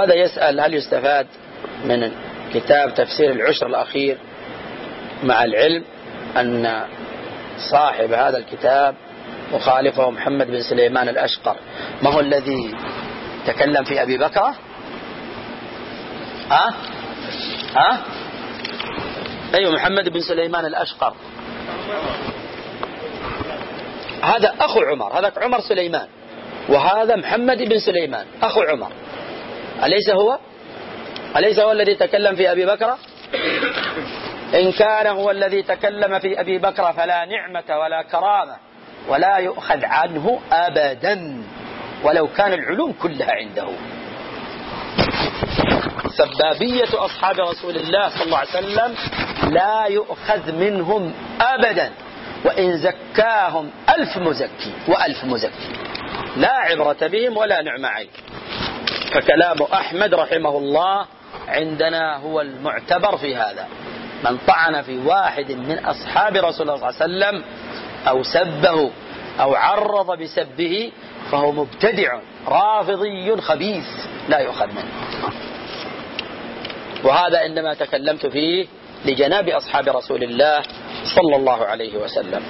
وهذا يسأل هل يستفاد من كتاب تفسير العشر الأخير مع العلم أن صاحب هذا الكتاب وخالفه محمد بن سليمان الأشقر؟ ما هو الذي تكلم في أبي بكر؟ ها؟ ها؟ أيوة محمد بن سليمان الأشقر. هذا أخو عمر هذا عمر سليمان. وهذا محمد بن سليمان أخو عمر. أليس هو؟ أليس هو الذي تكلم في أبي بكر؟ إن كان هو الذي تكلم في أبي بكر فلا نعمة ولا كرامة ولا يؤخذ عنه أبدا ولو كان العلوم كلها عنده. سبابية أصحاب رسول الله صلى الله عليه وسلم لا يؤخذ منهم أبدا وإن زكاهم ألف مزكي وألف مزكي. لا عبرة بهم ولا نعم عليه فكلام أحمد رحمه الله عندنا هو المعتبر في هذا. من طعن في واحد من أصحاب رسول الله صلى الله عليه وسلم أو سبه أو عرض بسبه فهو مبتدع رافضي خبيث لا يؤخذ منه. وهذا إنما تكلمت فيه لجناب أصحاب رسول الله صلى الله عليه وسلم.